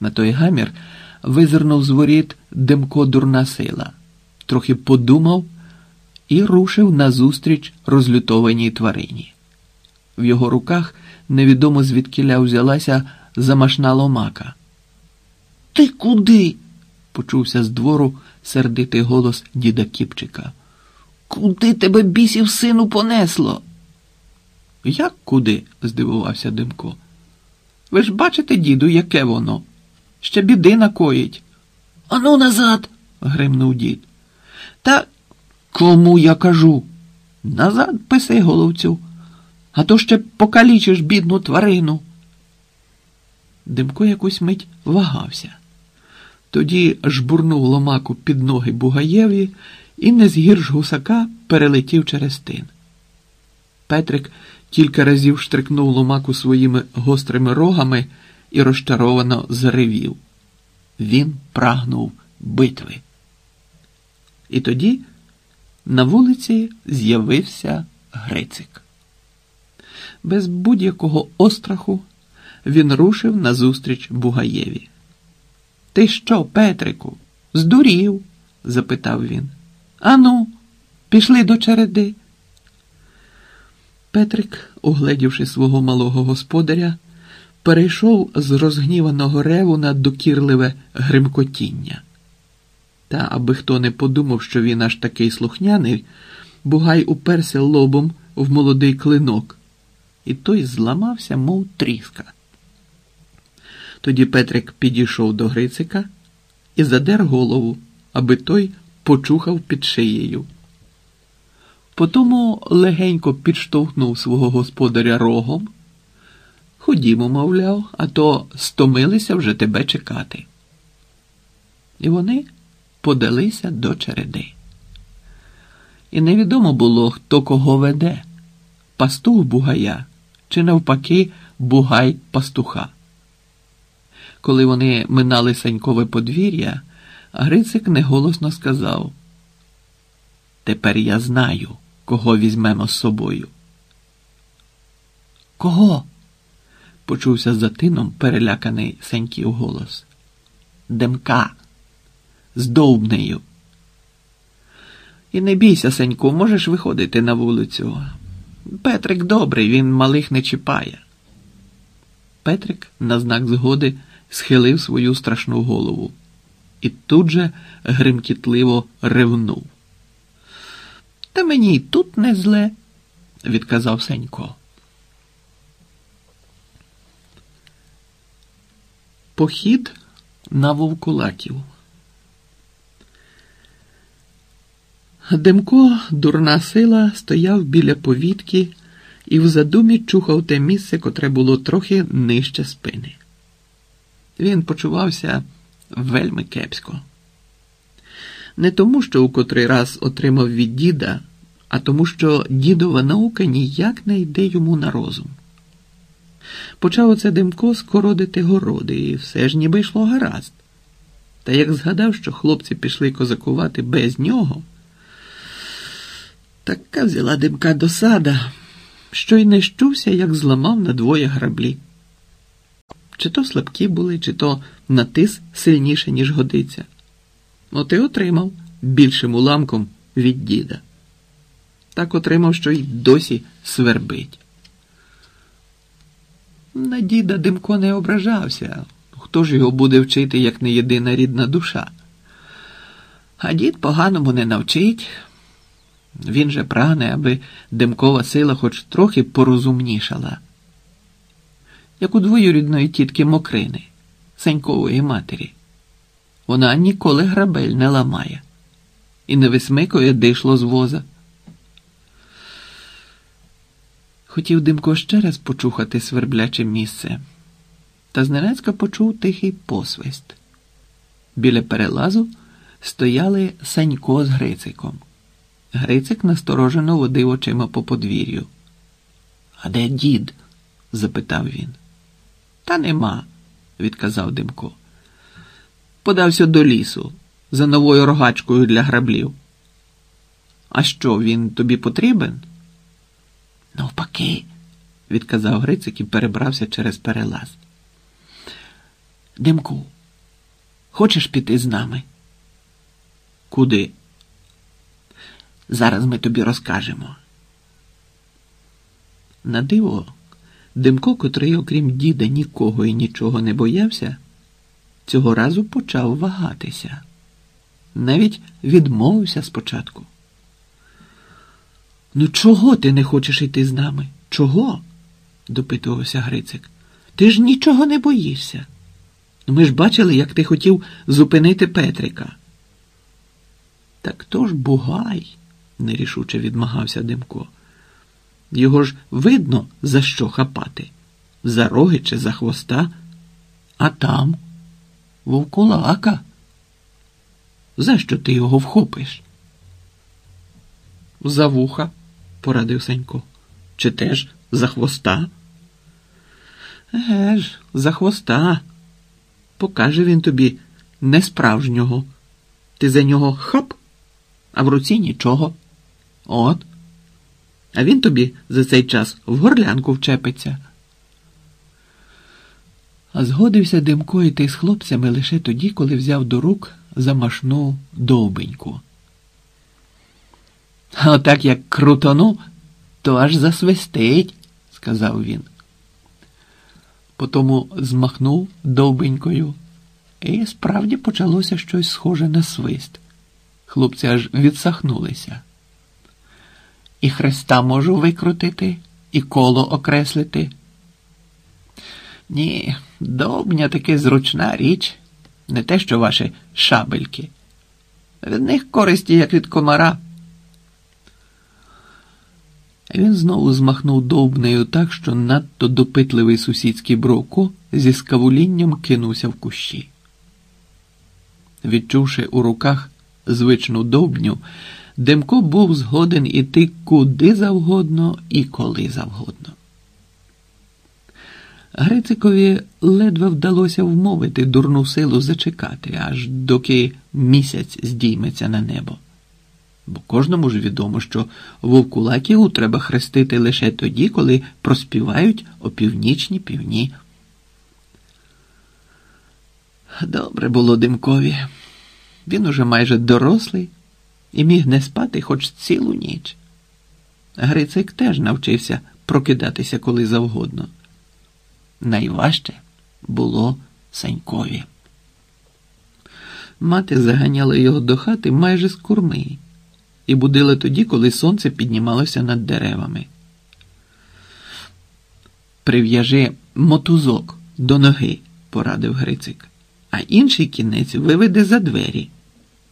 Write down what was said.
На той гамір визирнув з воріт Демко дурна сила, трохи подумав і рушив назустріч розлютованій тварині. В його руках невідомо звідкіля взялася замашна ломака. Ти куди? почувся з двору сердитий голос діда Кіпчика. Куди тебе бісів сину понесло? Як куди? здивувався Димко. Ви ж бачите, діду, яке воно? Ще біди накоїть. Ану назад. гримнув дід. Та кому я кажу? Назад писи, головцю, а то ще покалічиш бідну тварину. Димко якусь мить вагався. Тоді жбурнув ломаку під ноги Бугаєві і не згірш гусака перелетів через тин. Петрик кілька разів штрикнув ломаку своїми гострими рогами і розчаровано заревів. Він прагнув битви. І тоді на вулиці з'явився Грицик. Без будь-якого остраху він рушив назустріч Бугаєві. Ти що, Петрику, здурів? запитав він. Ану, пішли до череди. Петрик, угледівши свого малого господаря, перейшов з розгніваного реву на докірливе гримкотіння. Та, аби хто не подумав, що він аж такий слухняний, Бугай уперся лобом в молодий клинок, і той зламався, мов тріска. Тоді Петрик підійшов до Грицика і задер голову, аби той почухав під шиєю. Потому легенько підштовхнув свого господаря рогом. Ходімо, мовляв, а то стомилися вже тебе чекати. І вони подалися до череди. І невідомо було, хто кого веде пастух бугая чи навпаки бугай пастуха. Коли вони минали санькове подвір'я, Грицик неголосно сказав: Тепер я знаю, кого візьмемо з собою. Кого? Почувся за тином переляканий Сеньків голос. Демка з довбнею. І не бійся, Сеньку, можеш виходити на вулицю. Петрик добрий, він малих не чіпає. Петрик на знак згоди схилив свою страшну голову і тут же гримкітливо ревнув. Та мені й тут не зле, відказав Сенько. Похід на вовкулаків. Демко, дурна сила, стояв біля повітки і в задумі чухав те місце, котре було трохи нижче спини. Він почувався вельми кепсько. Не тому, що у котрий раз отримав від діда, а тому, що дідова наука ніяк не йде йому на розум. Почав оце Демко скородити городи, і все ж ніби йшло гаразд. Та як згадав, що хлопці пішли козакувати без нього, така взяла Демка досада, що й не щувся, як зламав на двоє граблі. Чи то слабкі були, чи то натис сильніше, ніж годиться. От і отримав більшим уламком від діда. Так отримав, що й досі свербить. На діда Димко не ображався. Хто ж його буде вчити, як не єдина рідна душа? А дід поганому не навчить. Він же прагне, аби Димкова сила хоч трохи порозумнішала як у двоюрідної тітки Мокрини, Сенькової матері. Вона ніколи грабель не ламає і не висмикує дишло з воза. Хотів Димко ще раз почухати свербляче місце, та зненацька почув тихий посвист. Біля перелазу стояли Санько з Грициком. Грицик насторожено водив очима по подвір'ю. А де дід? запитав він. Та нема, відказав Димко. Подався до лісу за новою рогачкою для граблів. А що, він тобі потрібен? Навпаки, відказав Грицик і перебрався через перелаз. Димку, хочеш піти з нами? Куди? Зараз ми тобі розкажемо. На диво, Димко, котрий, окрім діда, нікого і нічого не боявся, цього разу почав вагатися. Навіть відмовився спочатку. Ну, чого ти не хочеш йти з нами? Чого? допитувався Грицик. Ти ж нічого не боїшся. Ну, Ми ж бачили, як ти хотів зупинити Петрика. Так то ж бугай, нерішуче відмагався Димко. Його ж видно, за що хапати, за роги чи за хвоста, а там вовкулака. За що ти його вхопиш? За вуха, порадив Сенько. Чи теж за хвоста? Еге ж, за хвоста. Покаже він тобі несправжнього. Ти за нього хап, а в руці нічого. От. А він тобі за цей час в горлянку вчепиться. А згодився Димко йти з хлопцями лише тоді, коли взяв до рук замашну довбеньку. Отак як крутону, то аж засвистить, сказав він. Потому змахнув довбенькою, і справді почалося щось схоже на свист. Хлопці аж відсахнулися. І хреста можу викрутити, і коло окреслити. Ні, довбня таки зручна річ, не те, що ваші шабельки. Від них користі, як від комара. Він знову змахнув довбнею так, що надто допитливий сусідський бровко зі скавулінням кинувся в кущі. Відчувши у руках звичну довбню, Демко був згоден іти куди завгодно і коли завгодно. Грицикові ледве вдалося вмовити дурну силу зачекати, аж доки місяць здійметься на небо. Бо кожному ж відомо, що вовкулаків треба хрестити лише тоді, коли проспівають опівнічні півні. Добре було Димкові. Він уже майже дорослий і міг не спати хоч цілу ніч. Грицик теж навчився прокидатися коли завгодно. Найважче було Санькові. Мати заганяла його до хати майже з курми і будила тоді, коли сонце піднімалося над деревами. Прив'яжи мотузок до ноги, порадив Грицик, а інший кінець виведе за двері.